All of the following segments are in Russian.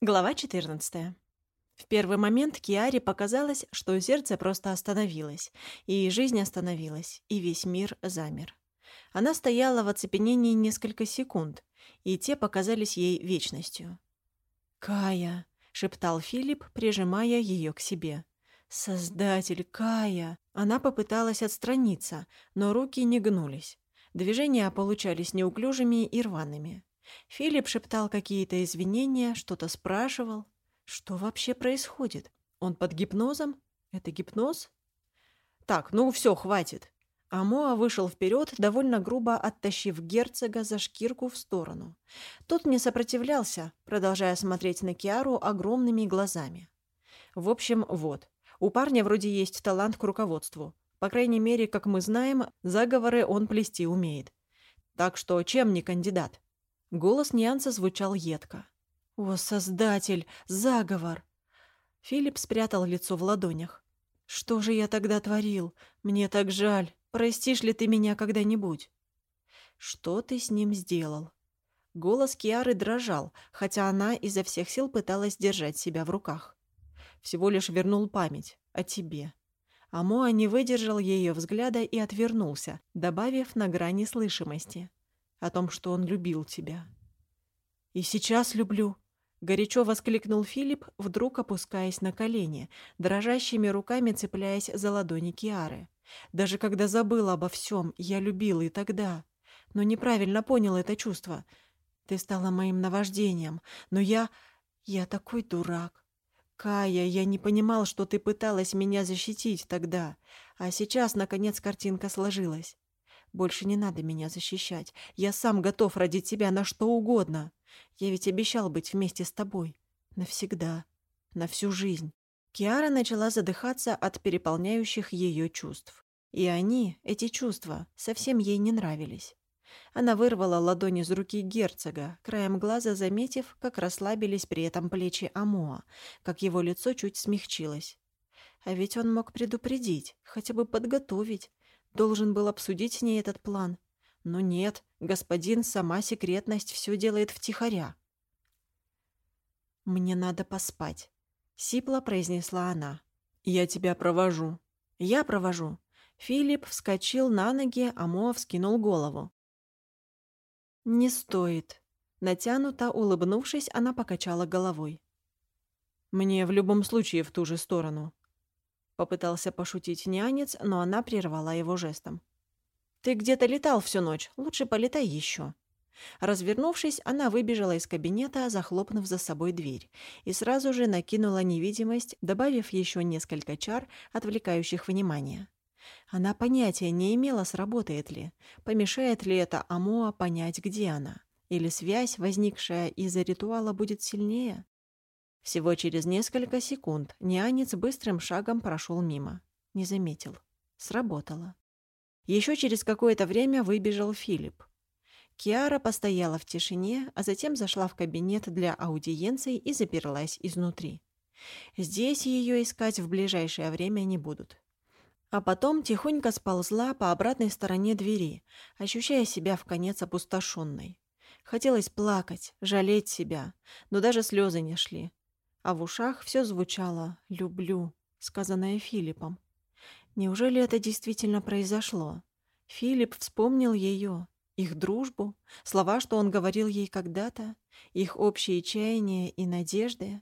Глава 14. В первый момент Киаре показалось, что сердце просто остановилось, и жизнь остановилась, и весь мир замер. Она стояла в оцепенении несколько секунд, и те показались ей вечностью. «Кая!» — шептал Филипп, прижимая ее к себе. «Создатель Кая!» Она попыталась отстраниться, но руки не гнулись. Движения получались неуклюжими и рваными. Филипп шептал какие-то извинения, что-то спрашивал. Что вообще происходит? Он под гипнозом? Это гипноз? Так, ну все, хватит. Амоа вышел вперед, довольно грубо оттащив герцога за шкирку в сторону. Тот не сопротивлялся, продолжая смотреть на Киару огромными глазами. В общем, вот. У парня вроде есть талант к руководству. По крайней мере, как мы знаем, заговоры он плести умеет. Так что чем не кандидат? Голос Ньянца звучал едко. «О, Создатель! Заговор!» Филипп спрятал лицо в ладонях. «Что же я тогда творил? Мне так жаль. Простишь ли ты меня когда-нибудь?» «Что ты с ним сделал?» Голос Киары дрожал, хотя она изо всех сил пыталась держать себя в руках. Всего лишь вернул память о тебе. Амоа не выдержал ее взгляда и отвернулся, добавив на грани слышимости о том, что он любил тебя. «И сейчас люблю», — горячо воскликнул Филипп, вдруг опускаясь на колени, дрожащими руками цепляясь за ладони Киары. «Даже когда забыл обо всем, я любил и тогда, но неправильно понял это чувство. Ты стала моим наваждением, но я... я такой дурак. Кая, я не понимал, что ты пыталась меня защитить тогда, а сейчас, наконец, картинка сложилась. Больше не надо меня защищать. Я сам готов ради тебя на что угодно. Я ведь обещал быть вместе с тобой. Навсегда. На всю жизнь. Киара начала задыхаться от переполняющих ее чувств. И они, эти чувства, совсем ей не нравились. Она вырвала ладони из руки герцога, краем глаза заметив, как расслабились при этом плечи Амоа, как его лицо чуть смягчилось. А ведь он мог предупредить, хотя бы подготовить, Должен был обсудить с ней этот план. Но нет, господин сама секретность все делает втихаря. «Мне надо поспать», — сипло произнесла она. «Я тебя провожу». «Я провожу». Филипп вскочил на ноги, а Моа вскинул голову. «Не стоит». Натянуто улыбнувшись, она покачала головой. «Мне в любом случае в ту же сторону», Попытался пошутить нянец, но она прервала его жестом. «Ты где-то летал всю ночь. Лучше полетай еще». Развернувшись, она выбежала из кабинета, захлопнув за собой дверь, и сразу же накинула невидимость, добавив еще несколько чар, отвлекающих внимание. Она понятия не имела, сработает ли, помешает ли это Амоа понять, где она, или связь, возникшая из-за ритуала, будет сильнее. Всего через несколько секунд нянец быстрым шагом прошел мимо. Не заметил. Сработало. Еще через какое-то время выбежал Филипп. Киара постояла в тишине, а затем зашла в кабинет для аудиенций и заперлась изнутри. Здесь ее искать в ближайшее время не будут. А потом тихонько сползла по обратной стороне двери, ощущая себя в конец опустошенной. Хотелось плакать, жалеть себя, но даже слезы не шли а в ушах все звучало «люблю», сказанное Филиппом. Неужели это действительно произошло? Филипп вспомнил ее, их дружбу, слова, что он говорил ей когда-то, их общие чаяния и надежды.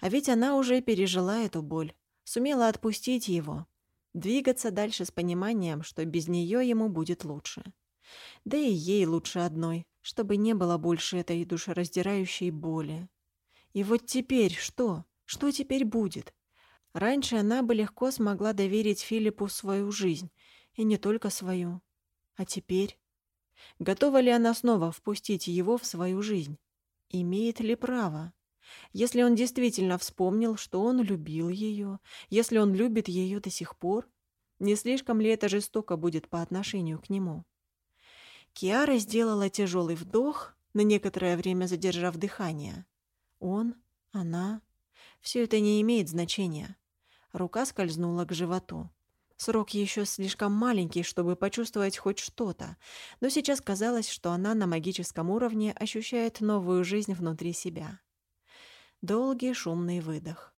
А ведь она уже пережила эту боль, сумела отпустить его, двигаться дальше с пониманием, что без нее ему будет лучше. Да и ей лучше одной, чтобы не было больше этой душераздирающей боли. И вот теперь что? Что теперь будет? Раньше она бы легко смогла доверить Филиппу свою жизнь, и не только свою. А теперь? Готова ли она снова впустить его в свою жизнь? Имеет ли право? Если он действительно вспомнил, что он любил ее, если он любит ее до сих пор, не слишком ли это жестоко будет по отношению к нему? Киара сделала тяжелый вдох, на некоторое время задержав дыхание. Он, она. Все это не имеет значения. Рука скользнула к животу. Срок еще слишком маленький, чтобы почувствовать хоть что-то, но сейчас казалось, что она на магическом уровне ощущает новую жизнь внутри себя. Долгий шумный выдох.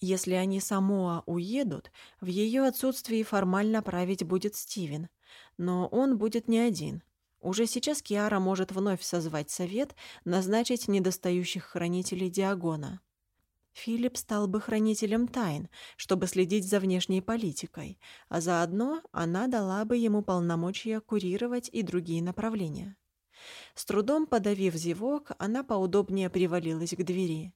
Если они Самоа уедут, в ее отсутствии формально править будет Стивен, но он будет не один. Уже сейчас Киара может вновь созвать совет, назначить недостающих хранителей Диагона. Филипп стал бы хранителем тайн, чтобы следить за внешней политикой, а заодно она дала бы ему полномочия курировать и другие направления. С трудом подавив зевок, она поудобнее привалилась к двери.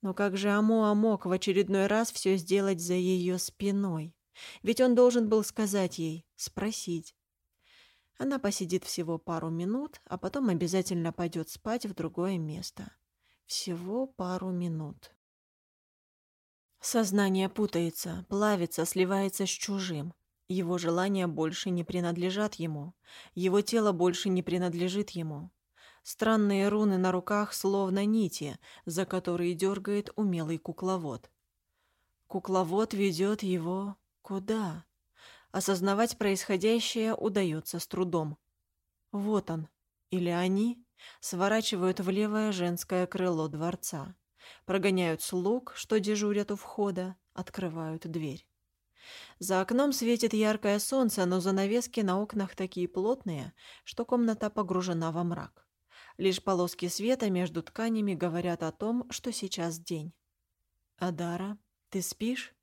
Но как же Амоа мог в очередной раз все сделать за ее спиной? Ведь он должен был сказать ей, спросить. Она посидит всего пару минут, а потом обязательно пойдет спать в другое место. Всего пару минут. Сознание путается, плавится, сливается с чужим. Его желания больше не принадлежат ему. Его тело больше не принадлежит ему. Странные руны на руках словно нити, за которые дергает умелый кукловод. Кукловод ведет его куда? Осознавать происходящее удается с трудом. Вот он, или они, сворачивают в левое женское крыло дворца, прогоняют слуг, что дежурят у входа, открывают дверь. За окном светит яркое солнце, но занавески на окнах такие плотные, что комната погружена во мрак. Лишь полоски света между тканями говорят о том, что сейчас день. «Адара, ты спишь?»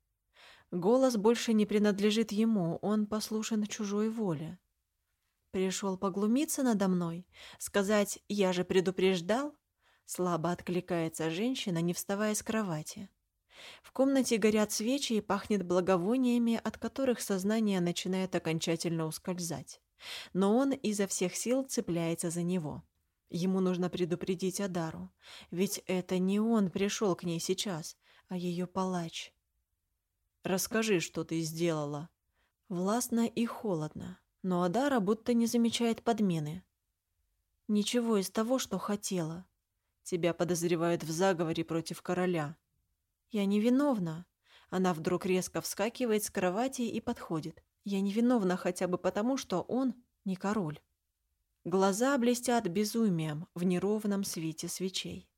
Голос больше не принадлежит ему, он послушен чужой воле. «Пришел поглумиться надо мной? Сказать «я же предупреждал»?» Слабо откликается женщина, не вставая с кровати. В комнате горят свечи и пахнет благовониями, от которых сознание начинает окончательно ускользать. Но он изо всех сил цепляется за него. Ему нужно предупредить Адару, ведь это не он пришел к ней сейчас, а ее палач. «Расскажи, что ты сделала». Властно и холодно, но Адара будто не замечает подмены. «Ничего из того, что хотела. Тебя подозревают в заговоре против короля». «Я невиновна». Она вдруг резко вскакивает с кровати и подходит. «Я невиновна хотя бы потому, что он не король». Глаза блестят безумием в неровном свете свечей.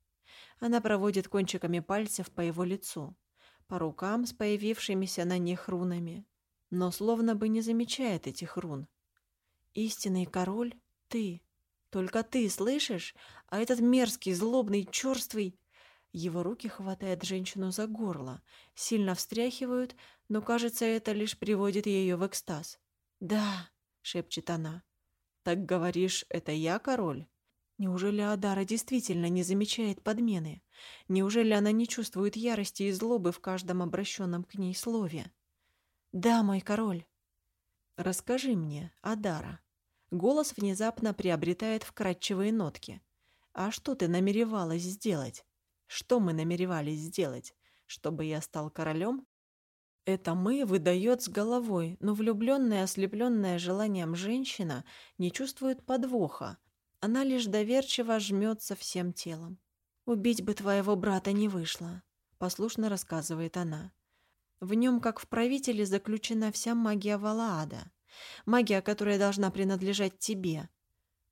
Она проводит кончиками пальцев по его лицу, по рукам с появившимися на них рунами, но словно бы не замечает этих рун. «Истинный король — ты. Только ты, слышишь? А этот мерзкий, злобный, черствый...» Его руки хватают женщину за горло, сильно встряхивают, но, кажется, это лишь приводит ее в экстаз. «Да», — шепчет она, «Так говоришь, это я король?» Неужели Адара действительно не замечает подмены? Неужели она не чувствует ярости и злобы в каждом обращенном к ней слове? «Да, мой король». «Расскажи мне, Адара». Голос внезапно приобретает вкрадчивые нотки. «А что ты намеревалась сделать? Что мы намеревались сделать? Чтобы я стал королем?» Это «мы» выдает с головой, но влюбленная, ослепленная желанием женщина не чувствует подвоха. Она лишь доверчиво жмется всем телом. «Убить бы твоего брата не вышло», — послушно рассказывает она. В нем, как в правителе, заключена вся магия Валаада. Магия, которая должна принадлежать тебе.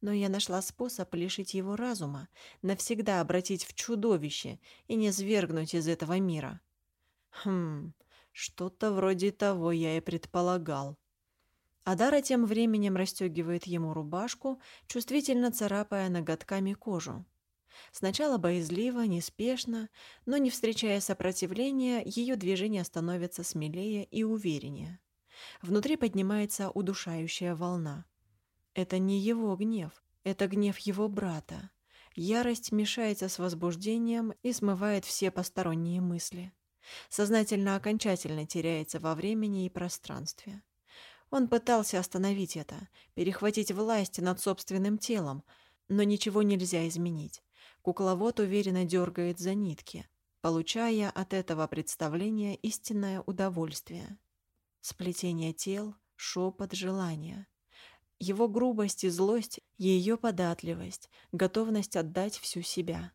Но я нашла способ лишить его разума, навсегда обратить в чудовище и не свергнуть из этого мира. Хм, что-то вроде того я и предполагал. Адара тем временем расстегивает ему рубашку, чувствительно царапая ноготками кожу. Сначала боязливо, неспешно, но не встречая сопротивления, ее движения становятся смелее и увереннее. Внутри поднимается удушающая волна. Это не его гнев, это гнев его брата. Ярость мешается с возбуждением и смывает все посторонние мысли. Сознательно окончательно теряется во времени и пространстве. Он пытался остановить это, перехватить власть над собственным телом, но ничего нельзя изменить. Кукловод уверенно дергает за нитки, получая от этого представления истинное удовольствие. Сплетение тел, шепот желания. Его грубость и злость, ее податливость, готовность отдать всю себя.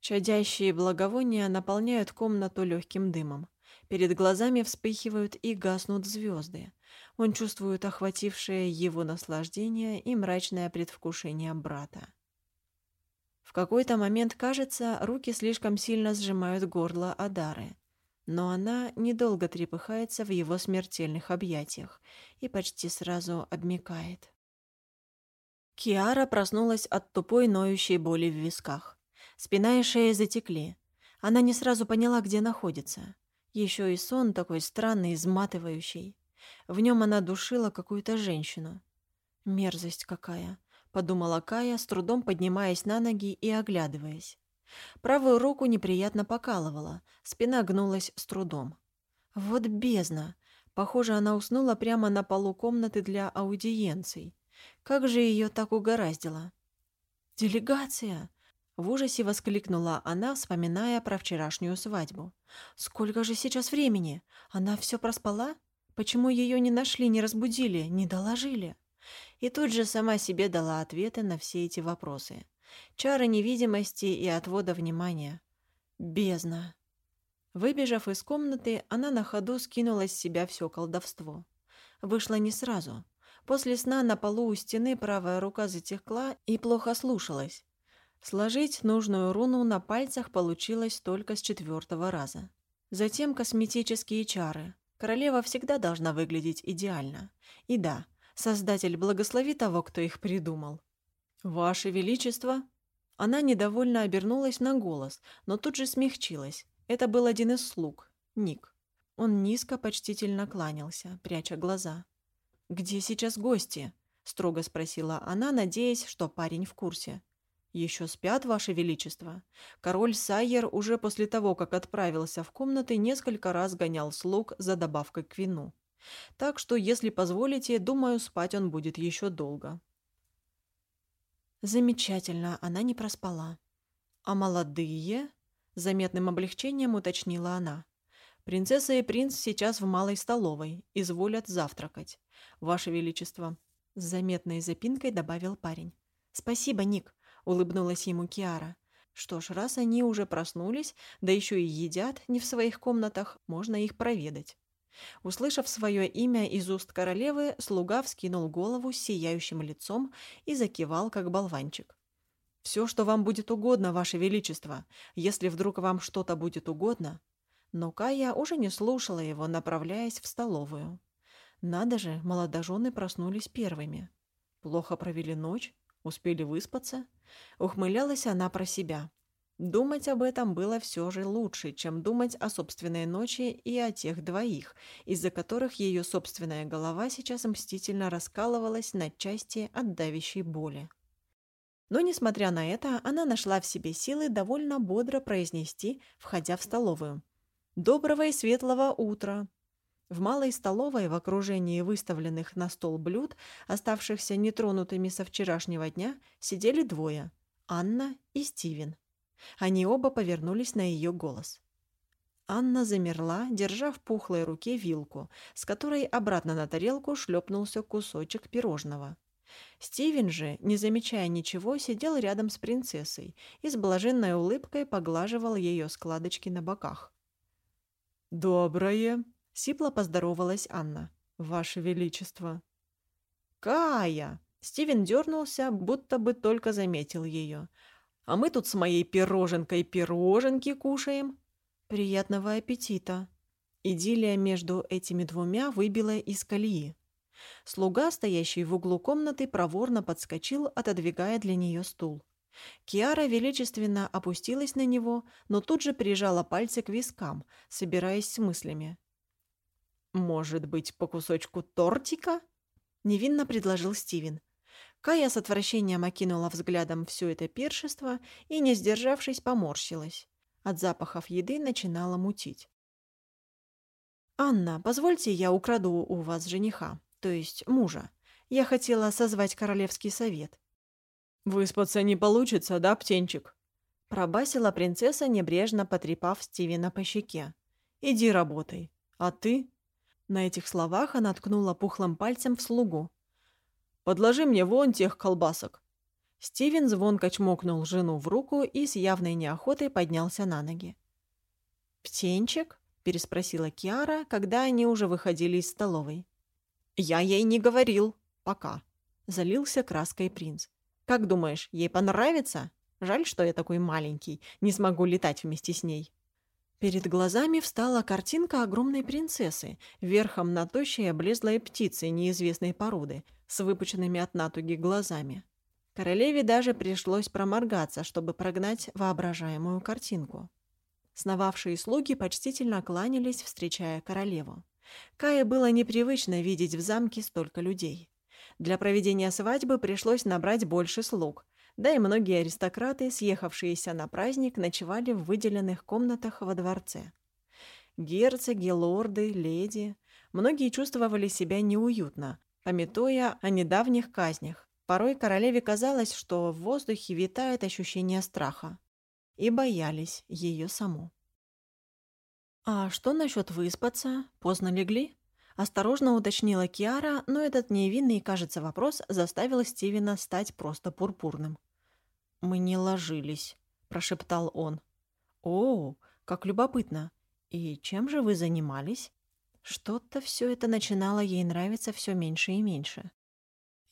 Чадящие благовония наполняют комнату легким дымом. Перед глазами вспыхивают и гаснут звезды. Он чувствует охватившее его наслаждение и мрачное предвкушение брата. В какой-то момент кажется, руки слишком сильно сжимают горло Адары. Но она недолго трепыхается в его смертельных объятиях и почти сразу обмикает. Киара проснулась от тупой ноющей боли в висках. Спина и шея затекли. Она не сразу поняла, где находится. Еще и сон такой странный, изматывающий. В нем она душила какую-то женщину. Мерзость какая. — подумала Кая, с трудом поднимаясь на ноги и оглядываясь. Правую руку неприятно покалывала, спина гнулась с трудом. Вот бездна! Похоже, она уснула прямо на полу комнаты для аудиенций. Как же ее так угораздило? «Делегация!» — в ужасе воскликнула она, вспоминая про вчерашнюю свадьбу. «Сколько же сейчас времени? Она все проспала? Почему ее не нашли, не разбудили, не доложили?» И тут же сама себе дала ответы на все эти вопросы. Чары невидимости и отвода внимания. Бездна. Выбежав из комнаты, она на ходу скинула с себя все колдовство. Вышла не сразу. После сна на полу у стены правая рука затекла и плохо слушалась. Сложить нужную руну на пальцах получилось только с четвертого раза. Затем косметические чары. Королева всегда должна выглядеть идеально. И да, Создатель благослови того, кто их придумал. «Ваше Величество!» Она недовольно обернулась на голос, но тут же смягчилась. Это был один из слуг, Ник. Он низко почтительно кланялся, пряча глаза. «Где сейчас гости?» — строго спросила она, надеясь, что парень в курсе. «Еще спят, Ваше Величество?» Король Сайер уже после того, как отправился в комнаты, несколько раз гонял слуг за добавкой к вину. Так что, если позволите, думаю, спать он будет еще долго. Замечательно, она не проспала. А молодые? Заметным облегчением уточнила она. Принцесса и принц сейчас в малой столовой, изволят завтракать. Ваше Величество. С заметной запинкой добавил парень. Спасибо, Ник, улыбнулась ему Киара. Что ж, раз они уже проснулись, да еще и едят не в своих комнатах, можно их проведать. Услышав свое имя из уст королевы, слуга вскинул голову с сияющим лицом и закивал, как болванчик. «Все, что вам будет угодно, Ваше Величество, если вдруг вам что-то будет угодно». Но Кая уже не слушала его, направляясь в столовую. Надо же, молодожены проснулись первыми. Плохо провели ночь, успели выспаться. Ухмылялась она про себя. Думать об этом было все же лучше, чем думать о собственной ночи и о тех двоих, из-за которых ее собственная голова сейчас мстительно раскалывалась на части от давящей боли. Но, несмотря на это, она нашла в себе силы довольно бодро произнести, входя в столовую. «Доброго и светлого утра!» В малой столовой, в окружении выставленных на стол блюд, оставшихся нетронутыми со вчерашнего дня, сидели двое – Анна и Стивен. Они оба повернулись на ее голос. Анна замерла, держа в пухлой руке вилку, с которой обратно на тарелку шлепнулся кусочек пирожного. Стивен же, не замечая ничего, сидел рядом с принцессой и с блаженной улыбкой поглаживал ее складочки на боках. «Доброе!» — сипло поздоровалась Анна. «Ваше Величество!» «Кая!» Стивен дернулся, будто бы только заметил ее. А мы тут с моей пироженкой пироженки кушаем. Приятного аппетита. Идиллия между этими двумя выбила из колеи. Слуга, стоящий в углу комнаты, проворно подскочил, отодвигая для нее стул. Киара величественно опустилась на него, но тут же прижала пальцы к вискам, собираясь с мыслями. «Может быть, по кусочку тортика?» — невинно предложил Стивен. Кая с отвращением окинула взглядом все это пиршество и, не сдержавшись, поморщилась. От запахов еды начинала мутить. «Анна, позвольте я украду у вас жениха, то есть мужа. Я хотела созвать королевский совет». «Выспаться не получится, да, птенчик?» Пробасила принцесса, небрежно потрепав Стивена по щеке. «Иди работай. А ты?» На этих словах она ткнула пухлым пальцем в слугу. Подложи мне вон тех колбасок». Стивен звонко чмокнул жену в руку и с явной неохотой поднялся на ноги. «Птенчик?» – переспросила Киара, когда они уже выходили из столовой. «Я ей не говорил. Пока», – залился краской принц. «Как думаешь, ей понравится?» Жаль, что я такой маленький, не смогу летать вместе с ней». Перед глазами встала картинка огромной принцессы, верхом на тощей облезлой птице неизвестной породы, с выпученными от натуги глазами. Королеве даже пришлось проморгаться, чтобы прогнать воображаемую картинку. Сновавшие слуги почтительно кланялись, встречая королеву. Кае было непривычно видеть в замке столько людей. Для проведения свадьбы пришлось набрать больше слуг, да и многие аристократы, съехавшиеся на праздник, ночевали в выделенных комнатах во дворце. Герцоги, лорды, леди. Многие чувствовали себя неуютно, пометуя о недавних казнях. Порой королеве казалось, что в воздухе витает ощущение страха. И боялись ее саму. «А что насчет выспаться? Поздно легли?» Осторожно уточнила Киара, но этот невинный, кажется, вопрос заставил Стивена стать просто пурпурным. «Мы не ложились», — прошептал он. «О, как любопытно. И чем же вы занимались?» Что-то все это начинало ей нравиться все меньше и меньше.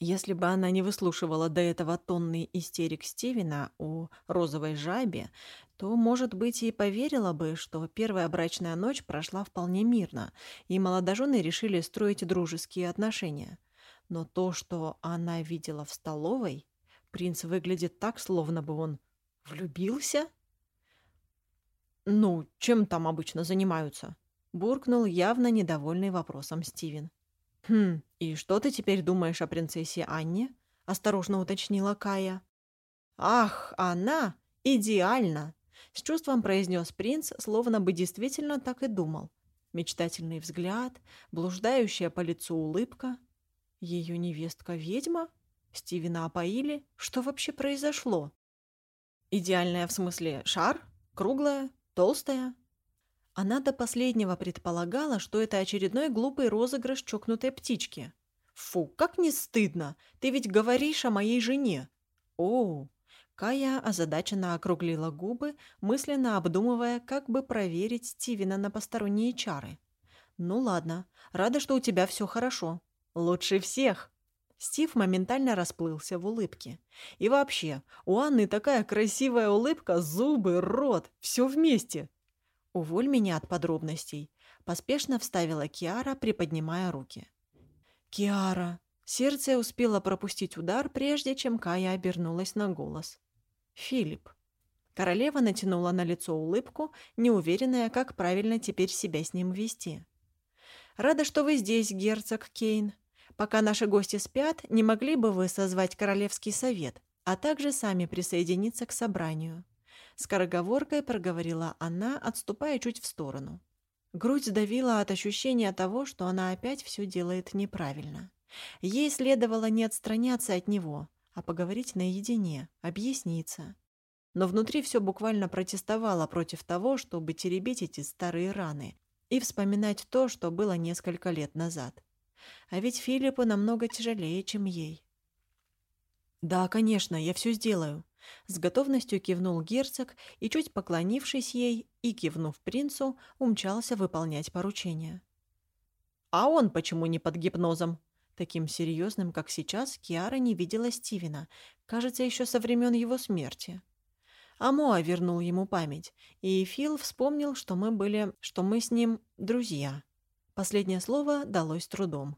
Если бы она не выслушивала до этого тонный истерик Стивена о розовой жабе, то, может быть, и поверила бы, что первая брачная ночь прошла вполне мирно, и молодожены решили строить дружеские отношения. Но то, что она видела в столовой, принц выглядит так, словно бы он влюбился. «Ну, чем там обычно занимаются?» — буркнул явно недовольный вопросом Стивен. «Хм, и что ты теперь думаешь о принцессе Анне?» — осторожно уточнила Кая. «Ах, она идеальна!» — с чувством произнес принц, словно бы действительно так и думал. Мечтательный взгляд, блуждающая по лицу улыбка. Ее невестка-ведьма? Стивена опоили? Что вообще произошло? Идеальная в смысле шар? Круглая? Толстая? Она до последнего предполагала, что это очередной глупый розыгрыш чокнутой птички. «Фу, как не стыдно! Ты ведь говоришь о моей жене!» «О!» Кая озадаченно округлила губы, мысленно обдумывая, как бы проверить Стивена на посторонние чары. «Ну ладно, рада, что у тебя все хорошо. Лучше всех!» Стив моментально расплылся в улыбке. И вообще, у Анны такая красивая улыбка, зубы, рот, все вместе. «Уволь меня от подробностей», — поспешно вставила Киара, приподнимая руки. «Киара!» Сердце успело пропустить удар, прежде чем Кая обернулась на голос. «Филипп». Королева натянула на лицо улыбку, неуверенная, как правильно теперь себя с ним вести. «Рада, что вы здесь, герцог Кейн. Пока наши гости спят, не могли бы вы созвать Королевский совет, а также сами присоединиться к собранию?» Скороговоркой проговорила она, отступая чуть в сторону. Грудь сдавила от ощущения того, что она опять все делает неправильно. Ей следовало не отстраняться от него, а поговорить наедине, объясниться. Но внутри все буквально протестовало против того, чтобы теребить эти старые раны и вспоминать то, что было несколько лет назад. А ведь Филиппу намного тяжелее, чем ей. «Да, конечно, я все сделаю», с готовностью кивнул герцог и, чуть поклонившись ей и кивнув принцу, умчался выполнять поручение. «А он почему не под гипнозом?» Таким серьезным, как сейчас, Киара не видела Стивена, кажется, еще со времен его смерти. Амоа вернул ему память, и Фил вспомнил, что мы были, что мы с ним друзья. Последнее слово далось трудом.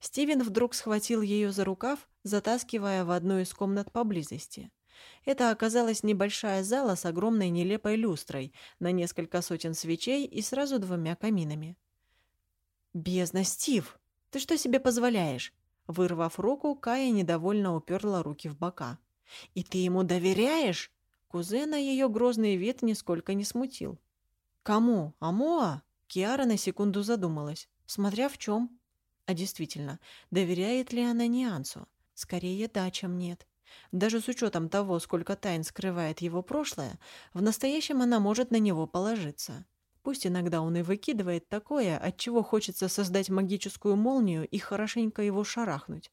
Стивен вдруг схватил ее за рукав, затаскивая в одну из комнат поблизости. Это оказалась небольшая зала с огромной нелепой люстрой, на несколько сотен свечей и сразу двумя каминами. «Бездна, Стив!» «Ты что себе позволяешь?» Вырвав руку, Кая недовольно уперла руки в бока. «И ты ему доверяешь?» Кузена ее грозный вид нисколько не смутил. «Кому? Амоа?» Киара на секунду задумалась, смотря в чем. А действительно, доверяет ли она Ниансу? Скорее да, чем нет. Даже с учетом того, сколько тайн скрывает его прошлое, в настоящем она может на него положиться. Пусть иногда он и выкидывает такое, от чего хочется создать магическую молнию и хорошенько его шарахнуть.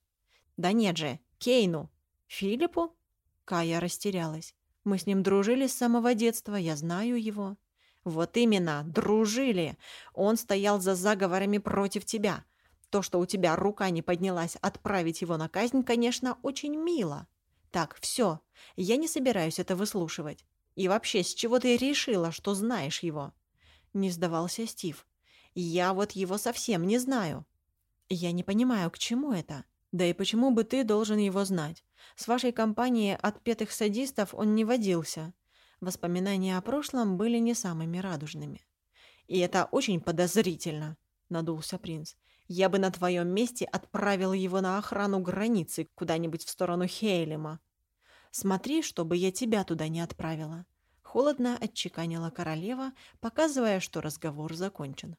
«Да нет же, Кейну!» «Филиппу?» Кая растерялась. «Мы с ним дружили с самого детства, я знаю его». «Вот именно, дружили! Он стоял за заговорами против тебя. То, что у тебя рука не поднялась отправить его на казнь, конечно, очень мило. Так, все, я не собираюсь это выслушивать. И вообще, с чего ты решила, что знаешь его?» Не сдавался Стив. «Я вот его совсем не знаю». «Я не понимаю, к чему это? Да и почему бы ты должен его знать? С вашей компанией отпетых садистов он не водился». Воспоминания о прошлом были не самыми радужными. «И это очень подозрительно», — надулся принц. «Я бы на твоем месте отправил его на охрану границы куда-нибудь в сторону Хейлема». «Смотри, чтобы я тебя туда не отправила», — холодно отчеканила королева, показывая, что разговор закончен.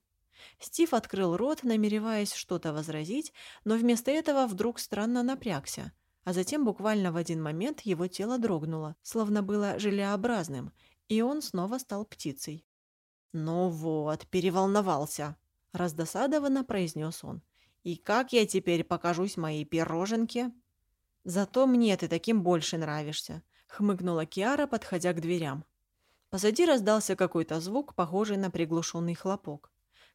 Стив открыл рот, намереваясь что-то возразить, но вместо этого вдруг странно напрягся, а затем буквально в один момент его тело дрогнуло, словно было желеобразным, и он снова стал птицей. «Ну вот, переволновался», — раздосадованно произнес он. «И как я теперь покажусь моей пироженке?» «Зато мне ты таким больше нравишься», — хмыкнула Киара, подходя к дверям. Позади раздался какой-то звук, похожий на приглушенный хлопок.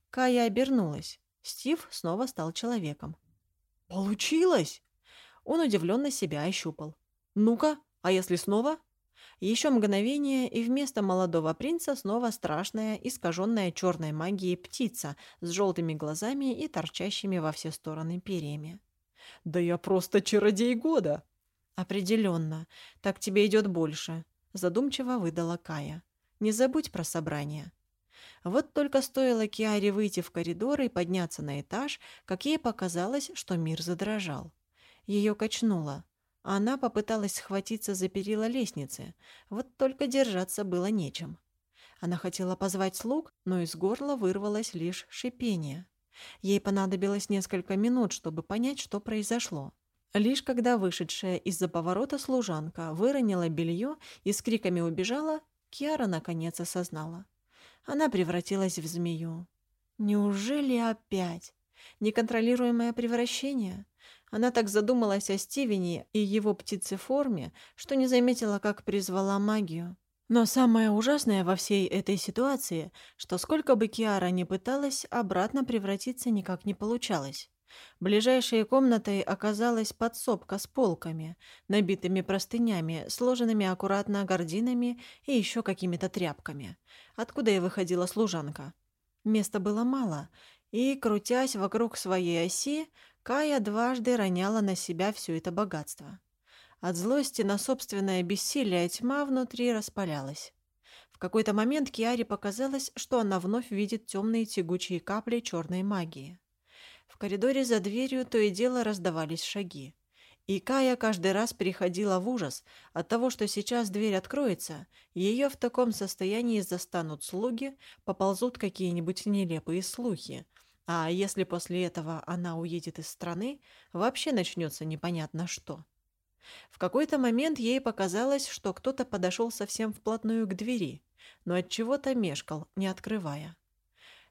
Кая обернулась. Стив снова стал человеком. «Получилось!» Он удивленно себя ощупал. «Ну-ка, а если снова?» Еще мгновение, и вместо молодого принца снова страшная, искаженная черной магией птица с желтыми глазами и торчащими во все стороны перьями. «Да я просто чародей года!» «Определенно. Так тебе идет больше», — задумчиво выдала Кая. «Не забудь про собрание». Вот только стоило Киаре выйти в коридор и подняться на этаж, как ей показалось, что мир задрожал. Ее качнуло. Она попыталась схватиться за перила лестницы, вот только держаться было нечем. Она хотела позвать слуг, но из горла вырвалось лишь шипение. Ей понадобилось несколько минут, чтобы понять, что произошло. Лишь когда вышедшая из-за поворота служанка выронила белье и с криками убежала, Киара наконец осознала. Она превратилась в змею. Неужели опять? Неконтролируемое превращение? Она так задумалась о Стивене и его птицеформе, что не заметила, как призвала магию. Но самое ужасное во всей этой ситуации, что сколько бы Киара ни пыталась, обратно превратиться никак не получалось. Ближайшей комнатой оказалась подсобка с полками, набитыми простынями, сложенными аккуратно гординами и еще какими-то тряпками, откуда и выходила служанка. Места было мало, и, крутясь вокруг своей оси, Кая дважды роняла на себя все это богатство. От злости на собственное бессилие тьма внутри распалялась. В какой-то момент Киаре показалось, что она вновь видит темные тягучие капли черной магии. В коридоре за дверью то и дело раздавались шаги. И Кая каждый раз приходила в ужас от того, что сейчас дверь откроется, ее в таком состоянии застанут слуги, поползут какие-нибудь нелепые слухи. А если после этого она уедет из страны, вообще начнется непонятно что. В какой-то момент ей показалось, что кто-то подошел совсем вплотную к двери, но от чего-то мешкал, не открывая.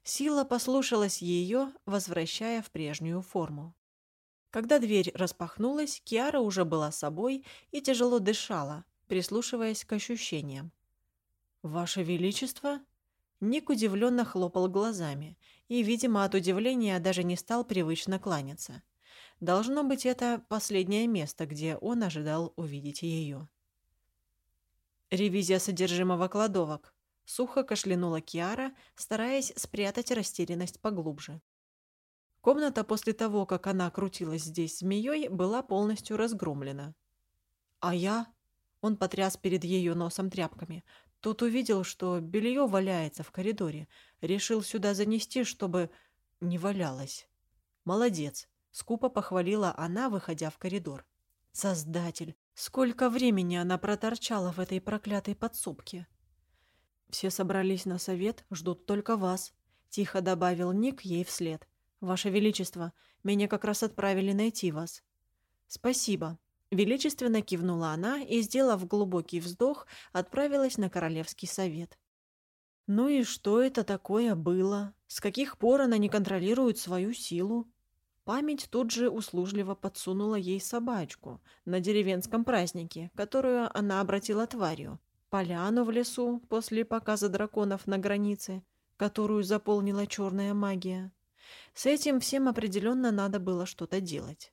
Сила послушалась ее, возвращая в прежнюю форму. Когда дверь распахнулась, Киара уже была собой и тяжело дышала, прислушиваясь к ощущениям. «Ваше Величество?» Ник удивленно хлопал глазами и, видимо, от удивления даже не стал привычно кланяться. Должно быть, это последнее место, где он ожидал увидеть ее. Ревизия содержимого кладовок. Сухо кашлянула Киара, стараясь спрятать растерянность поглубже. Комната после того, как она крутилась здесь змеей, была полностью разгромлена. «А я?» Он потряс перед ее носом тряпками. Тут увидел, что белье валяется в коридоре. Решил сюда занести, чтобы не валялось. «Молодец!» Скупо похвалила она, выходя в коридор. Создатель! Сколько времени она проторчала в этой проклятой подсобке! Все собрались на совет, ждут только вас, тихо добавил Ник ей вслед. Ваше Величество, меня как раз отправили найти вас. Спасибо. Величественно кивнула она и, сделав глубокий вздох, отправилась на Королевский совет. Ну и что это такое было? С каких пор она не контролирует свою силу? Память тут же услужливо подсунула ей собачку на деревенском празднике, которую она обратила тварью, поляну в лесу после показа драконов на границе, которую заполнила черная магия. С этим всем определенно надо было что-то делать.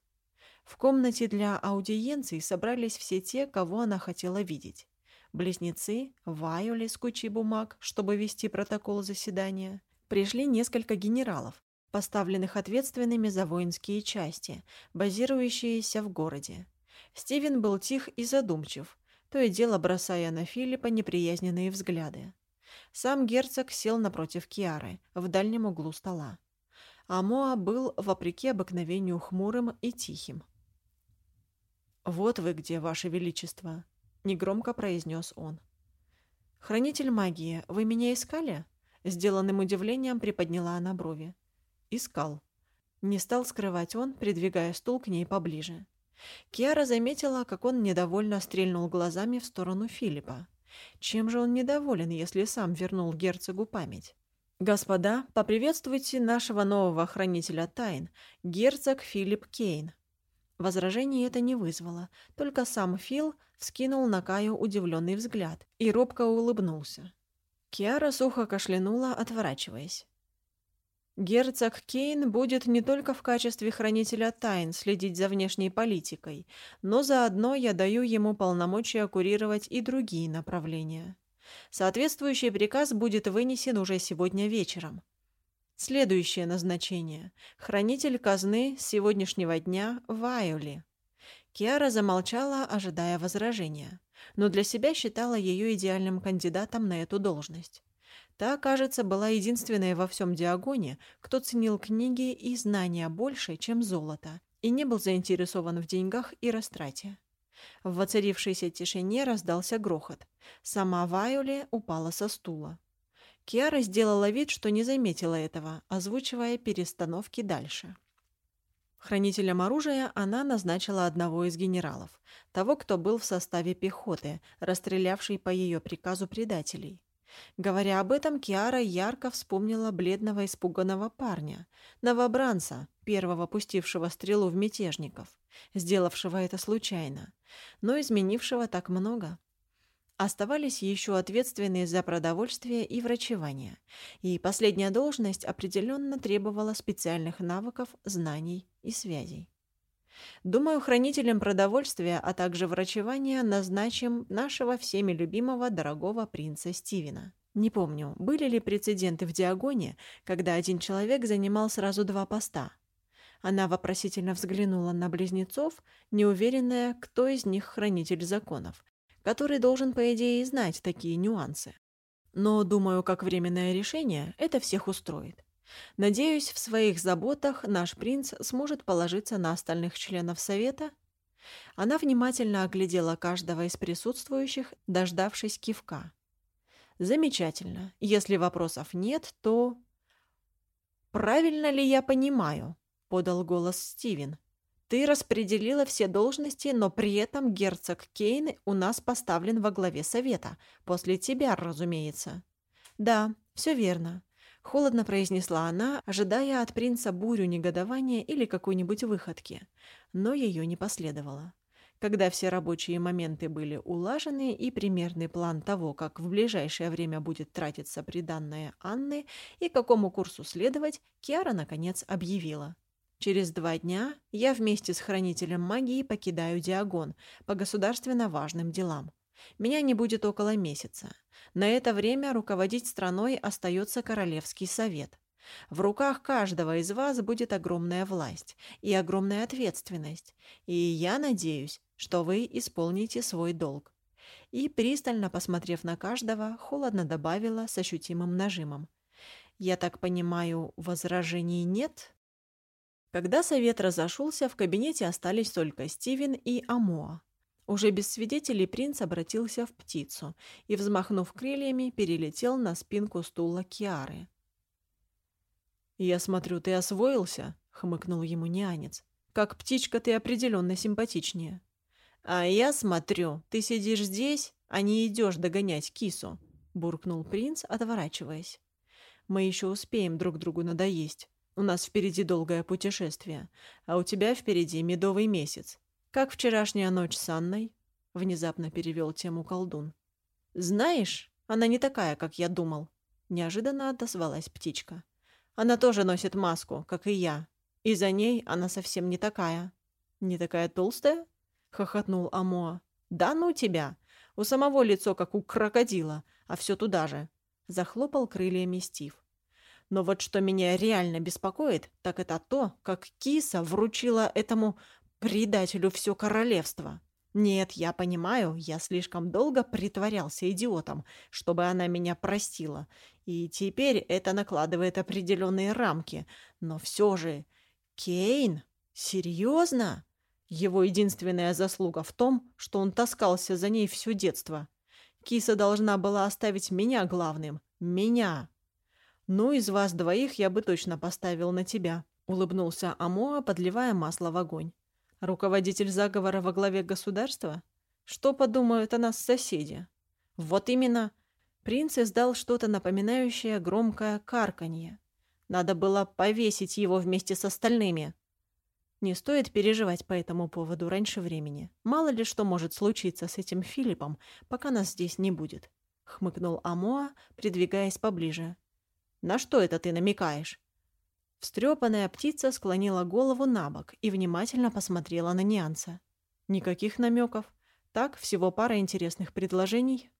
В комнате для аудиенций собрались все те, кого она хотела видеть. Близнецы, Вайоли с кучей бумаг, чтобы вести протокол заседания. Пришли несколько генералов, поставленных ответственными за воинские части, базирующиеся в городе. Стивен был тих и задумчив, то и дело бросая на Филиппа неприязненные взгляды. Сам герцог сел напротив Киары, в дальнем углу стола. А Моа был, вопреки обыкновению, хмурым и тихим. «Вот вы где, ваше величество», — негромко произнес он. «Хранитель магии, вы меня искали?» Сделанным удивлением приподняла она брови. «Искал». Не стал скрывать он, придвигая стул к ней поближе. Киара заметила, как он недовольно стрельнул глазами в сторону Филиппа. Чем же он недоволен, если сам вернул герцогу память? «Господа, поприветствуйте нашего нового хранителя тайн, герцог Филипп Кейн». Возражений это не вызвало, только сам Фил вскинул на Каю удивленный взгляд и робко улыбнулся. Киара сухо кашлянула, отворачиваясь. Герцог Кейн будет не только в качестве хранителя тайн следить за внешней политикой, но заодно я даю ему полномочия курировать и другие направления. Соответствующий приказ будет вынесен уже сегодня вечером. Следующее назначение. Хранитель казны с сегодняшнего дня в Айоле. Киара замолчала, ожидая возражения, но для себя считала ее идеальным кандидатом на эту должность. Та, кажется, была единственной во всем Диагоне, кто ценил книги и знания больше, чем золото, и не был заинтересован в деньгах и растрате. В воцарившейся тишине раздался грохот. Сама Вайоле упала со стула. Киара сделала вид, что не заметила этого, озвучивая перестановки дальше. Хранителем оружия она назначила одного из генералов, того, кто был в составе пехоты, расстрелявший по ее приказу предателей. Говоря об этом, Киара ярко вспомнила бледного испуганного парня, новобранца, первого пустившего стрелу в мятежников, сделавшего это случайно, но изменившего так много. Оставались еще ответственные за продовольствие и врачевание, и последняя должность определенно требовала специальных навыков, знаний и связей. Думаю, хранителем продовольствия, а также врачевания назначим нашего всеми любимого дорогого принца Стивена. Не помню, были ли прецеденты в Диагоне, когда один человек занимал сразу два поста. Она вопросительно взглянула на близнецов, неуверенная, кто из них хранитель законов, который должен, по идее, знать такие нюансы. Но, думаю, как временное решение, это всех устроит. Надеюсь, в своих заботах наш принц сможет положиться на остальных членов совета. Она внимательно оглядела каждого из присутствующих, дождавшись кивка. Замечательно. Если вопросов нет, то... Правильно ли я понимаю? подал голос Стивен. Ты распределила все должности, но при этом герцог Кейн у нас поставлен во главе совета. После тебя, разумеется. Да, все верно. Холодно произнесла она, ожидая от принца бурю негодования или какой-нибудь выходки. Но ее не последовало. Когда все рабочие моменты были улажены и примерный план того, как в ближайшее время будет тратиться приданное Анны и какому курсу следовать, Киара, наконец, объявила. Через два дня я вместе с хранителем магии покидаю Диагон по государственно важным делам. Меня не будет около месяца. На это время руководить страной остается Королевский совет. В руках каждого из вас будет огромная власть и огромная ответственность, и я надеюсь, что вы исполните свой долг. И, пристально посмотрев на каждого, холодно добавила с ощутимым нажимом. «Я так понимаю, возражений нет?» Когда совет разошелся, в кабинете остались только Стивен и Амоа. Уже без свидетелей принц обратился в птицу и, взмахнув крыльями, перелетел на спинку стула Киары. «Я смотрю, ты освоился?» — хмыкнул ему нянец. «Как птичка ты определенно симпатичнее». «А я смотрю, ты сидишь здесь, а не идешь догонять кису», — буркнул принц, отворачиваясь. «Мы еще успеем друг другу надоесть. У нас впереди долгое путешествие, а у тебя впереди медовый месяц. «Как вчерашняя ночь с Анной?» — внезапно перевел тему колдун. «Знаешь, она не такая, как я думал», — неожиданно отозвалась птичка. «Она тоже носит маску, как и я, и за ней она совсем не такая». «Не такая толстая?» — хохотнул Амоа. «Да ну тебя! У самого лицо, как у крокодила, а все туда же!» — захлопал крыльями Стив. «Но вот что меня реально беспокоит, так это то, как киса вручила этому предателю все королевство. Нет, я понимаю, я слишком долго притворялся идиотом, чтобы она меня простила, и теперь это накладывает определенные рамки, но все же... Кейн? Серьезно?» Его единственная заслуга в том, что он таскался за ней все детство. Киса должна была оставить меня главным. Меня. «Ну, из вас двоих я бы точно поставил на тебя», — улыбнулся Амоа, подливая масло в огонь. «Руководитель заговора во главе государства? Что подумают о нас соседи?» «Вот именно!» Принц издал что-то напоминающее громкое карканье. «Надо было повесить его вместе с остальными!» Не стоит переживать по этому поводу раньше времени. Мало ли что может случиться с этим Филиппом, пока нас здесь не будет. Хмыкнул Амоа, придвигаясь поближе. На что это ты намекаешь? Встрепанная птица склонила голову на бок и внимательно посмотрела на Нянца. Никаких намеков. Так, всего пара интересных предложений.